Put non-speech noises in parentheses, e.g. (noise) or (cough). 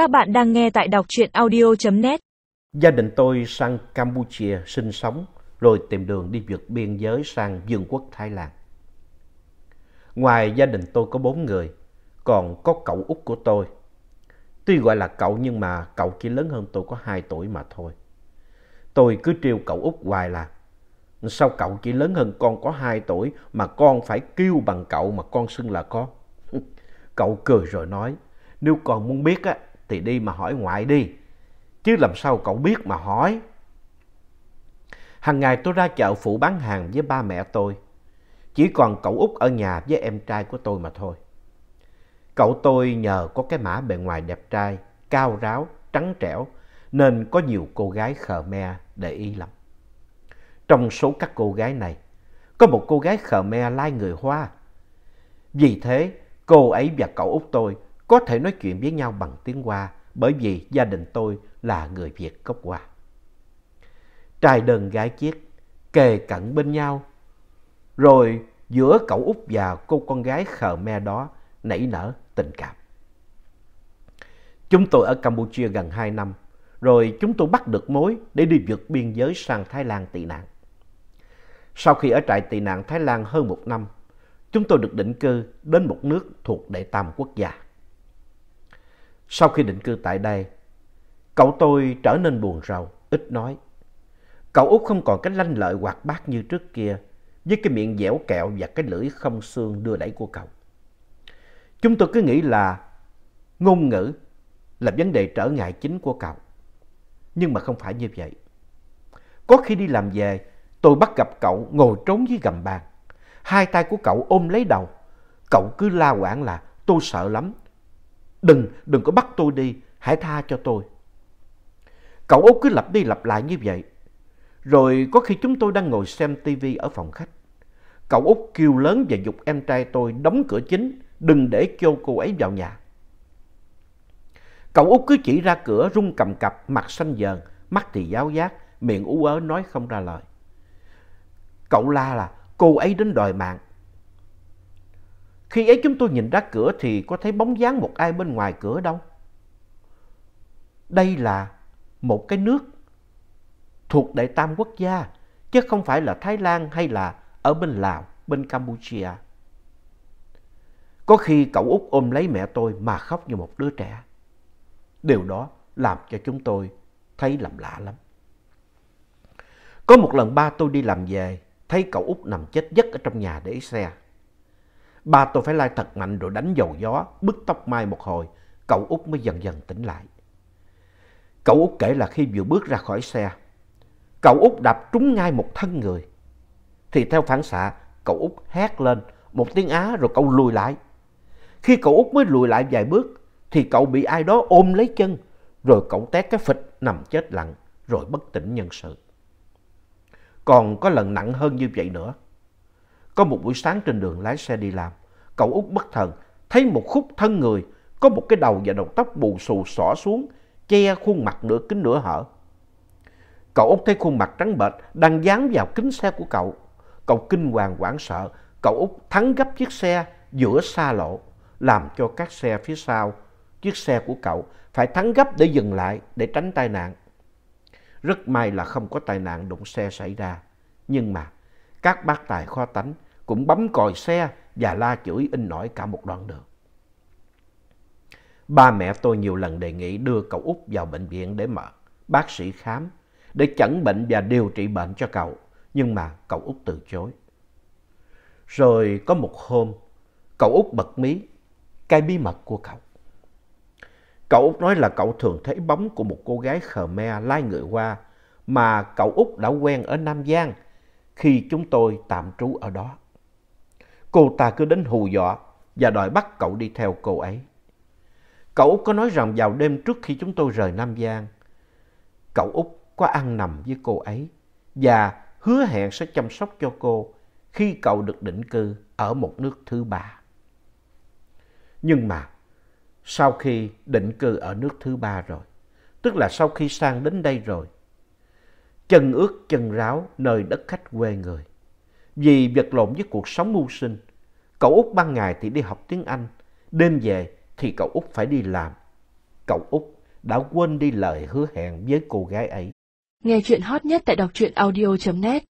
Các bạn đang nghe tại đọc truyện audio.net. Gia đình tôi sang Campuchia sinh sống rồi tìm đường đi vượt biên giới sang Vương quốc Thái Lan. Ngoài gia đình tôi có bốn người, còn có cậu út của tôi. Tuy gọi là cậu nhưng mà cậu chỉ lớn hơn tôi có 2 tuổi mà thôi. Tôi cứ trêu cậu út hoài là sao cậu chỉ lớn hơn con có 2 tuổi mà con phải kêu bằng cậu mà con xưng là con. (laughs) Cậu cười rồi nói, nếu con muốn biết á, thì đi mà hỏi ngoại đi. Chứ làm sao cậu biết mà hỏi. Hằng ngày tôi ra chợ phụ bán hàng với ba mẹ tôi. Chỉ còn cậu út ở nhà với em trai của tôi mà thôi. Cậu tôi nhờ có cái mã bề ngoài đẹp trai, cao ráo, trắng trẻo, nên có nhiều cô gái khờ me để ý lắm. Trong số các cô gái này, có một cô gái khờ me lai người Hoa. Vì thế, cô ấy và cậu út tôi có thể nói chuyện với nhau bằng tiếng Hoa bởi vì gia đình tôi là người Việt gốc Hoa. Trai đơn gái chiếc, kề cận bên nhau. Rồi giữa cậu út và cô con gái khờ me đó nảy nở tình cảm. Chúng tôi ở Campuchia gần 2 năm, rồi chúng tôi bắt được mối để đi vượt biên giới sang Thái Lan tị nạn. Sau khi ở trại tị nạn Thái Lan hơn một năm, chúng tôi được định cư đến một nước thuộc đệ tam quốc gia. Sau khi định cư tại đây, cậu tôi trở nên buồn rầu, ít nói. Cậu út không còn cái lanh lợi hoạt bát như trước kia, với cái miệng dẻo kẹo và cái lưỡi không xương đưa đẩy của cậu. Chúng tôi cứ nghĩ là ngôn ngữ là vấn đề trở ngại chính của cậu. Nhưng mà không phải như vậy. Có khi đi làm về, tôi bắt gặp cậu ngồi trốn dưới gầm bàn. Hai tay của cậu ôm lấy đầu. Cậu cứ la quảng là tôi sợ lắm. Đừng, đừng có bắt tôi đi, hãy tha cho tôi. Cậu Út cứ lặp đi lặp lại như vậy. Rồi có khi chúng tôi đang ngồi xem tivi ở phòng khách. Cậu Út kêu lớn và dục em trai tôi đóng cửa chính, đừng để cho cô ấy vào nhà. Cậu Út cứ chỉ ra cửa rung cầm cập, mặt xanh dờn, mắt thì giáo giác, miệng ú ớ nói không ra lời. Cậu la là cô ấy đến đòi mạng. Khi ấy chúng tôi nhìn ra cửa thì có thấy bóng dáng một ai bên ngoài cửa đâu. Đây là một cái nước thuộc đại tam quốc gia, chứ không phải là Thái Lan hay là ở bên Lào, bên Campuchia. Có khi cậu út ôm lấy mẹ tôi mà khóc như một đứa trẻ. Điều đó làm cho chúng tôi thấy lầm lạ lắm. Có một lần ba tôi đi làm về, thấy cậu út nằm chết giấc ở trong nhà để xe. Ba tôi phải lai thật mạnh rồi đánh dầu gió, bứt tóc mai một hồi, cậu út mới dần dần tỉnh lại. Cậu út kể là khi vừa bước ra khỏi xe, cậu út đạp trúng ngay một thân người. Thì theo phản xạ, cậu út hét lên một tiếng Á rồi cậu lùi lại. Khi cậu út mới lùi lại vài bước, thì cậu bị ai đó ôm lấy chân, rồi cậu té cái phịch nằm chết lặng, rồi bất tỉnh nhân sự. Còn có lần nặng hơn như vậy nữa. Có một buổi sáng trên đường lái xe đi làm, cậu út bất thần thấy một khúc thân người có một cái đầu và đầu tóc bù xù xõa xuống, che khuôn mặt nửa kính nửa hở. Cậu út thấy khuôn mặt trắng bệch đang dán vào kính xe của cậu. Cậu kinh hoàng hoảng sợ, cậu út thắng gấp chiếc xe giữa xa lộ, làm cho các xe phía sau, chiếc xe của cậu phải thắng gấp để dừng lại để tránh tai nạn. Rất may là không có tai nạn đụng xe xảy ra. Nhưng mà các bác tài kho tánh cũng bấm còi xe và la chửi in nổi cả một đoạn đường. Ba mẹ tôi nhiều lần đề nghị đưa cậu út vào bệnh viện để mở bác sĩ khám, để chẩn bệnh và điều trị bệnh cho cậu, nhưng mà cậu út từ chối. Rồi có một hôm, cậu út bật mí cái bí mật của cậu. Cậu út nói là cậu thường thấy bóng của một cô gái Khmer lai người qua mà cậu út đã quen ở Nam Giang khi chúng tôi tạm trú ở đó. Cô ta cứ đến hù dọa và đòi bắt cậu đi theo cô ấy. Cậu Út có nói rằng vào đêm trước khi chúng tôi rời Nam Giang, cậu Út có ăn nằm với cô ấy và hứa hẹn sẽ chăm sóc cho cô khi cậu được định cư ở một nước thứ ba. Nhưng mà sau khi định cư ở nước thứ ba rồi, tức là sau khi sang đến đây rồi, chân ướt chân ráo nơi đất khách quê người. Vì vật lộn với cuộc sống mưu sinh, cậu Út ban ngày thì đi học tiếng Anh, đêm về thì cậu Út phải đi làm. cậu út đã quên đi lời hứa hẹn với cô gái ấy. Nghe chuyện hot nhất tại đọc truyện audio.net